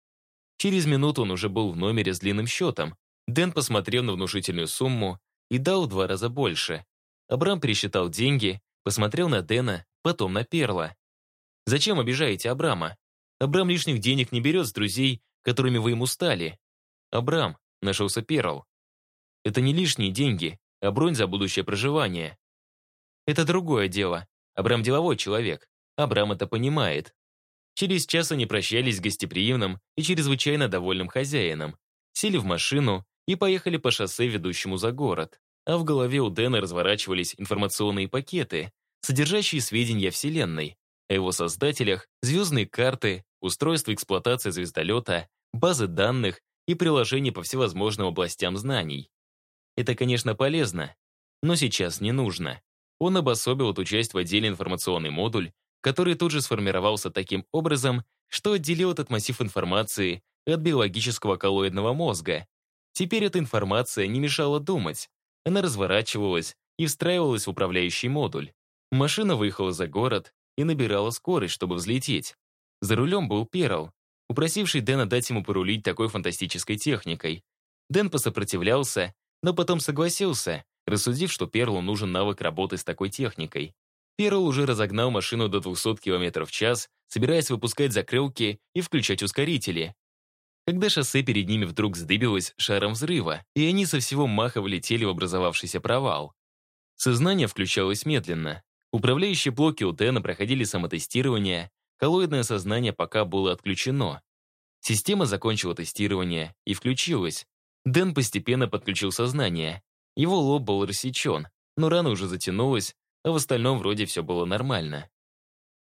Через минуту он уже был в номере с длинным счетом. Дэн посмотрел на внушительную сумму и дал в два раза больше. Абрам пересчитал деньги, посмотрел на Дэна, потом на Перла. «Зачем обижаете Абрама? Абрам лишних денег не берет с друзей, которыми вы ему стали. Абрам, нашелся Перл. Это не лишние деньги, а бронь за будущее проживание. Это другое дело. Абрам деловой человек. Абрам это понимает. Через час они прощались с гостеприимным и чрезвычайно довольным хозяином, сели в машину и поехали по шоссе, ведущему за город а в голове у Дэна разворачивались информационные пакеты, содержащие сведения о Вселенной, о его создателях, звездные карты, устройство эксплуатации звездолета, базы данных и приложения по всевозможным областям знаний. Это, конечно, полезно, но сейчас не нужно. Он обособил эту часть в отдельный информационный модуль, который тут же сформировался таким образом, что отделил этот массив информации от биологического коллоидного мозга. Теперь эта информация не мешала думать, она разворачивалась и встраивалась в управляющий модуль. Машина выехала за город и набирала скорость, чтобы взлететь. За рулем был Перл, упросивший Дэна дать ему порулить такой фантастической техникой. Дэн посопротивлялся, но потом согласился, рассудив, что Перлу нужен навык работы с такой техникой. Перл уже разогнал машину до 200 км в час, собираясь выпускать закрылки и включать ускорители когда шоссе перед ними вдруг сдыбилось шаром взрыва, и они со всего маха влетели в образовавшийся провал. Сознание включалось медленно. Управляющие блоки у Дэна проходили самотестирование, коллоидное сознание пока было отключено. Система закончила тестирование и включилась. Дэн постепенно подключил сознание. Его лоб был рассечен, но рана уже затянулась, а в остальном вроде все было нормально.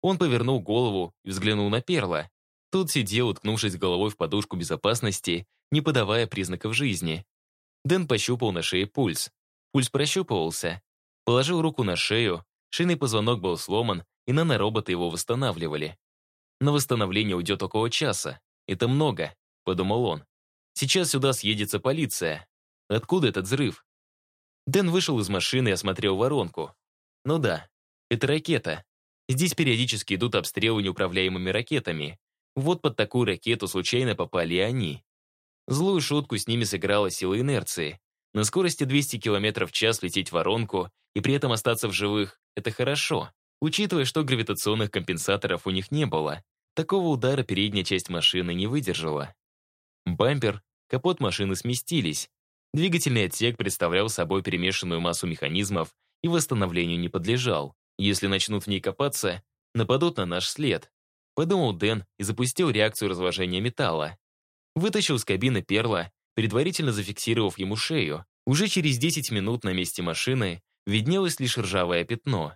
Он повернул голову и взглянул на Перла. Тот сидел, уткнувшись головой в подушку безопасности, не подавая признаков жизни. Дэн пощупал на шее пульс. Пульс прощупывался. Положил руку на шею, шейный позвонок был сломан, и нанороботы его восстанавливали. На восстановление уйдет около часа. Это много, подумал он. Сейчас сюда съедется полиция. Откуда этот взрыв? Дэн вышел из машины и осмотрел воронку. Ну да, это ракета. Здесь периодически идут обстрелы неуправляемыми ракетами. Вот под такую ракету случайно попали они. Злую шутку с ними сыграла сила инерции. На скорости 200 км в час лететь в воронку и при этом остаться в живых — это хорошо. Учитывая, что гравитационных компенсаторов у них не было, такого удара передняя часть машины не выдержала. Бампер, капот машины сместились. Двигательный отсек представлял собой перемешанную массу механизмов и восстановлению не подлежал. Если начнут в ней копаться, нападут на наш след. Подумал Дэн и запустил реакцию разложения металла. Вытащил из кабины перла, предварительно зафиксировав ему шею. Уже через 10 минут на месте машины виднелось лишь ржавое пятно.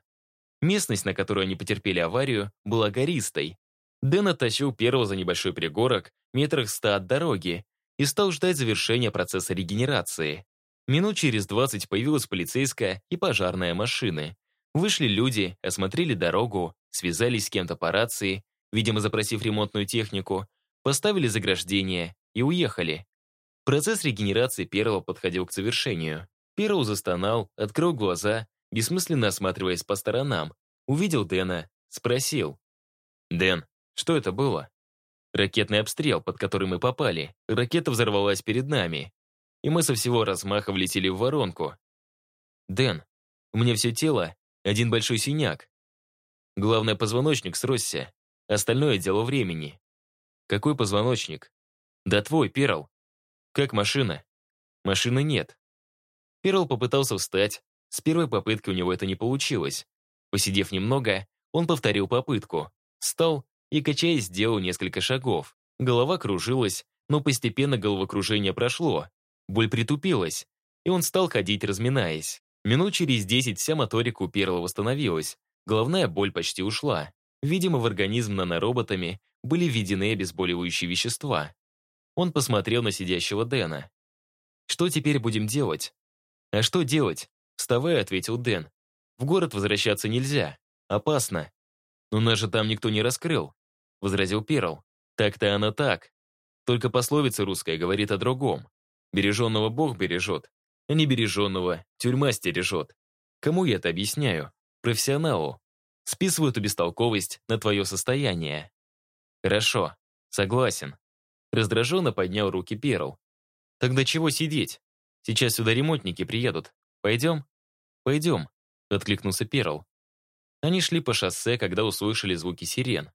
Местность, на которой они потерпели аварию, была гористой. Дэн оттащил первого за небольшой пригорок, метрах ста от дороги, и стал ждать завершения процесса регенерации. Минут через 20 появилась полицейская и пожарная машины. Вышли люди, осмотрели дорогу, связались с кем-то по рации, видимо, запросив ремонтную технику, поставили заграждение и уехали. Процесс регенерации первого подходил к завершению. Перл застонал, открыл глаза, бессмысленно осматриваясь по сторонам. Увидел Дэна, спросил. «Дэн, что это было?» Ракетный обстрел, под который мы попали. Ракета взорвалась перед нами. И мы со всего размаха влетели в воронку. «Дэн, у меня все тело, один большой синяк. Главное, позвоночник сросся. Остальное дело времени. Какой позвоночник? Да твой, Перл. Как машина? Машины нет. Перл попытался встать. С первой попытки у него это не получилось. Посидев немного, он повторил попытку. Встал и, качаясь, сделал несколько шагов. Голова кружилась, но постепенно головокружение прошло. Боль притупилась, и он стал ходить, разминаясь. Минут через десять вся моторика у Перла восстановилась. Головная боль почти ушла. Видимо, в организм нанороботами были введены обезболивающие вещества. Он посмотрел на сидящего Дэна. «Что теперь будем делать?» «А что делать?» Вставая, ответил Дэн. «В город возвращаться нельзя. Опасно. Но нас же там никто не раскрыл», возразил Перл. «Так-то оно так. Только пословица русская говорит о другом. Береженного Бог бережет, а не береженного тюрьма стережет. Кому я это объясняю? Профессионалу. Списываю эту бестолковость на твое состояние. Хорошо, согласен. Раздраженно поднял руки Перл. Тогда чего сидеть? Сейчас сюда ремонтники приедут. Пойдем? Пойдем, откликнулся Перл. Они шли по шоссе, когда услышали звуки сирен.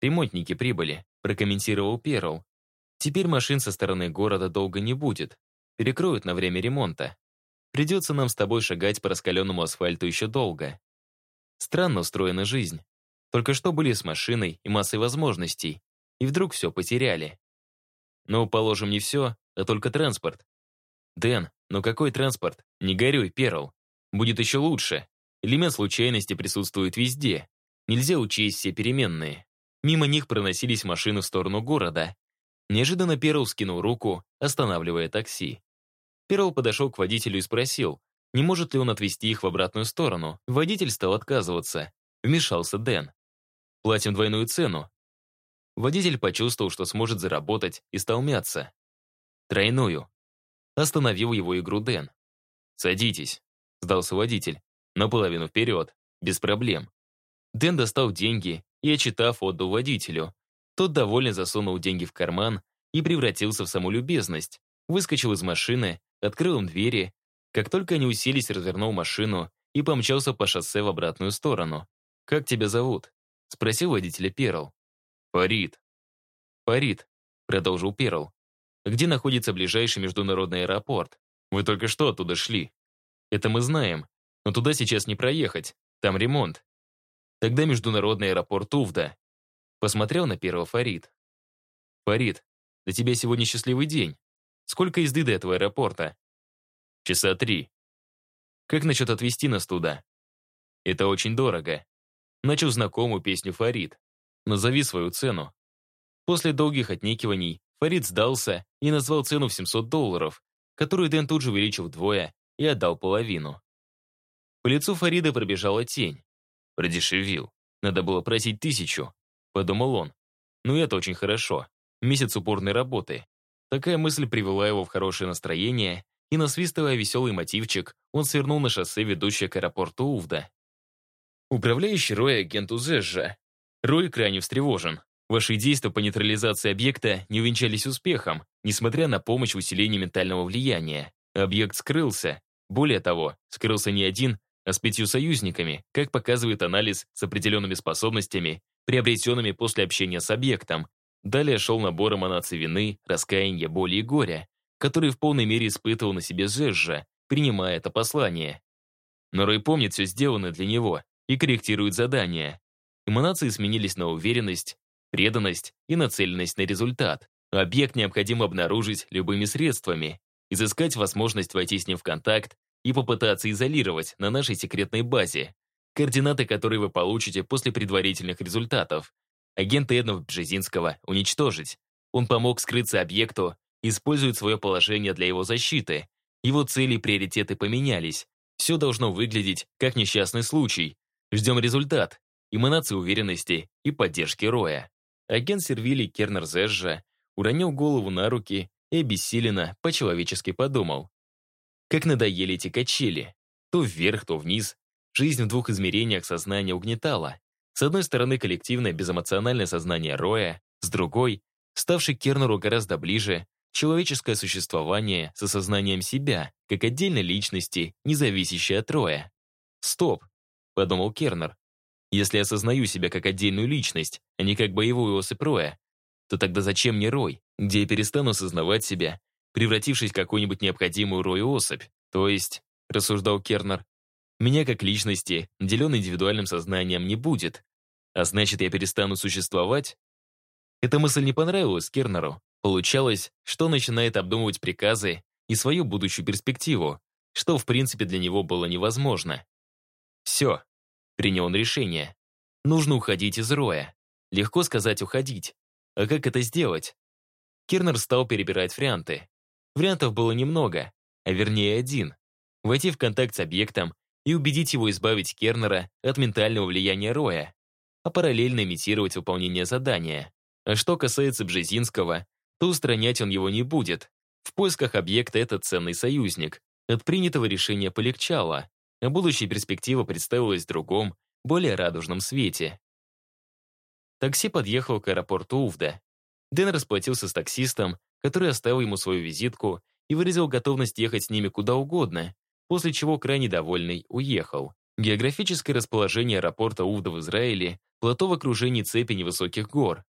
Ремонтники прибыли, прокомментировал Перл. Теперь машин со стороны города долго не будет. Перекроют на время ремонта. Придется нам с тобой шагать по раскаленному асфальту еще долго. Странно устроена жизнь. Только что были с машиной и массой возможностей, и вдруг все потеряли. Ну, положим, не все, а только транспорт. Дэн, ну какой транспорт? Не горюй, Перл. Будет еще лучше. Элемент случайности присутствует везде. Нельзя учесть все переменные. Мимо них проносились машины в сторону города. Неожиданно Перл скинул руку, останавливая такси. Перл подошел к водителю и спросил, не может ли он отвезти их в обратную сторону. Водитель стал отказываться. Вмешался Дэн. «Платим двойную цену». Водитель почувствовал, что сможет заработать, и стал мяться. «Тройную». Остановил его игру Дэн. «Садитесь», — сдался водитель. «Наполовину вперед, без проблем». Дэн достал деньги и, отчитав, отдал водителю. Тот довольно засунул деньги в карман и превратился в саму любезность. Выскочил из машины, открыл им двери как только они уселись, развернул машину и помчался по шоссе в обратную сторону. «Как тебя зовут?» — спросил водителя Перл. «Парид». «Парид», — продолжил Перл. «Где находится ближайший международный аэропорт? Вы только что оттуда шли». «Это мы знаем, но туда сейчас не проехать, там ремонт». «Тогда международный аэропорт Увда». Посмотрел на первого Фарид. «Фарид, для тебя сегодня счастливый день. Сколько езды до этого аэропорта?» Часа три. Как насчет отвезти нас туда? Это очень дорого. начал знакомую песню Фарид. «Назови свою цену». После долгих отнекиваний Фарид сдался и назвал цену в 700 долларов, которую Дэн тут же увеличил вдвое и отдал половину. По лицу Фарида пробежала тень. Продешевил. Надо было просить тысячу, подумал он. Ну это очень хорошо. Месяц упорной работы. Такая мысль привела его в хорошее настроение, и, насвистывая веселый мотивчик, он свернул на шоссе, ведущее к аэропорту Увда. Управляющий Рой агент Узежжа. Рой крайне встревожен. Ваши действия по нейтрализации объекта не увенчались успехом, несмотря на помощь в усилении ментального влияния. Объект скрылся. Более того, скрылся не один, а с пятью союзниками, как показывает анализ с определенными способностями, приобретенными после общения с объектом. Далее шел набор эманаций вины, раскаяния, боли и горя, который в полной мере испытывал на себе Зежжа, принимая это послание. Но Рой помнит все сделанное для него и корректирует задания. Эманации сменились на уверенность, преданность и нацеленность на результат. Объект необходимо обнаружить любыми средствами, изыскать возможность войти с ним в контакт и попытаться изолировать на нашей секретной базе, координаты которой вы получите после предварительных результатов. Агента Эднов Бжезинского уничтожить. Он помог скрыться объекту, использует свое положение для его защиты. Его цели и приоритеты поменялись. Все должно выглядеть как несчастный случай. Ждем результат, эманации уверенности и поддержки Роя. Агент Сервилий Кернер Зежжа уронил голову на руки и обессиленно по-человечески подумал. Как надоели эти качели. То вверх, то вниз. Жизнь в двух измерениях сознания угнетала. С одной стороны, коллективное безэмоциональное сознание Роя, с другой, ставший Кернеру гораздо ближе, человеческое существование с осознанием себя, как отдельной личности, не зависящей от Роя. «Стоп», — подумал Кернер. «Если осознаю себя как отдельную личность, а не как боевую особь Роя, то тогда зачем мне Рой, где я перестану осознавать себя превратившись в какую-нибудь необходимую Рою особь. То есть, рассуждал Кернер, меня как личности, наделенной индивидуальным сознанием, не будет. А значит, я перестану существовать? Эта мысль не понравилась Кернеру. Получалось, что начинает обдумывать приказы и свою будущую перспективу, что в принципе для него было невозможно. Все, принял он решение. Нужно уходить из Роя. Легко сказать «уходить». А как это сделать? Кернер стал перебирать варианты. Вариантов было немного, а вернее один. Войти в контакт с объектом и убедить его избавить Кернера от ментального влияния Роя, а параллельно имитировать выполнение задания. А что касается Бжезинского, то устранять он его не будет. В поисках объекта это ценный союзник. От принятого решения полегчало, а будущая перспектива представилась в другом, более радужном свете. Такси подъехало к аэропорту Увда. Дэн расплатился с таксистом, который оставил ему свою визитку и выразил готовность ехать с ними куда угодно, после чего крайне довольный уехал. Географическое расположение аэропорта Увда в Израиле – плато в окружении цепи невысоких гор.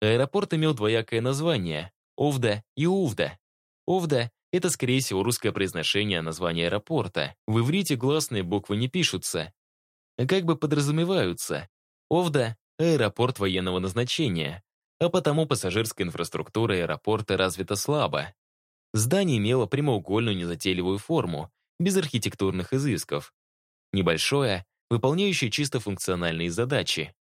Аэропорт имел двоякое название – Овда и Увда. Овда – это, скорее всего, русское произношение названия аэропорта. В иврите гласные буквы не пишутся, как бы подразумеваются. Овда – аэропорт военного назначения, а потому пассажирская инфраструктура аэропорта развита слабо. Здание имело прямоугольную незатейливую форму, без архитектурных изысков. Небольшое, выполняющее чисто функциональные задачи.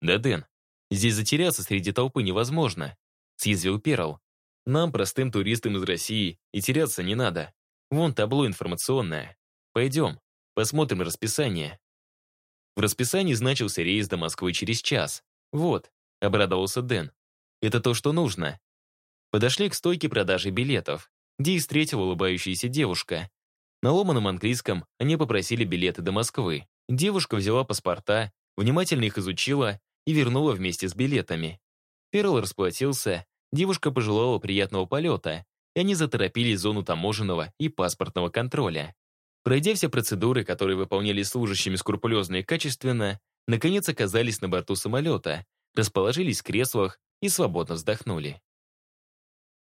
«Да, Дэн, здесь затеряться среди толпы невозможно», — съязвил Перл. «Нам, простым туристам из России, и теряться не надо. Вон табло информационное. Пойдем, посмотрим расписание». В расписании значился рейс до Москвы через час. Вот, — обрадовался Дэн. «Это то, что нужно». Подошли к стойке продажи билетов, где и встретила улыбающаяся девушка. На ломаном английском они попросили билеты до Москвы. Девушка взяла паспорта, внимательно их изучила и вернула вместе с билетами. Перл расплатился, девушка пожелала приятного полета, и они заторопились в зону таможенного и паспортного контроля. Пройдя все процедуры, которые выполняли служащими скрупулезно и качественно, наконец оказались на борту самолета, расположились в креслах и свободно вздохнули.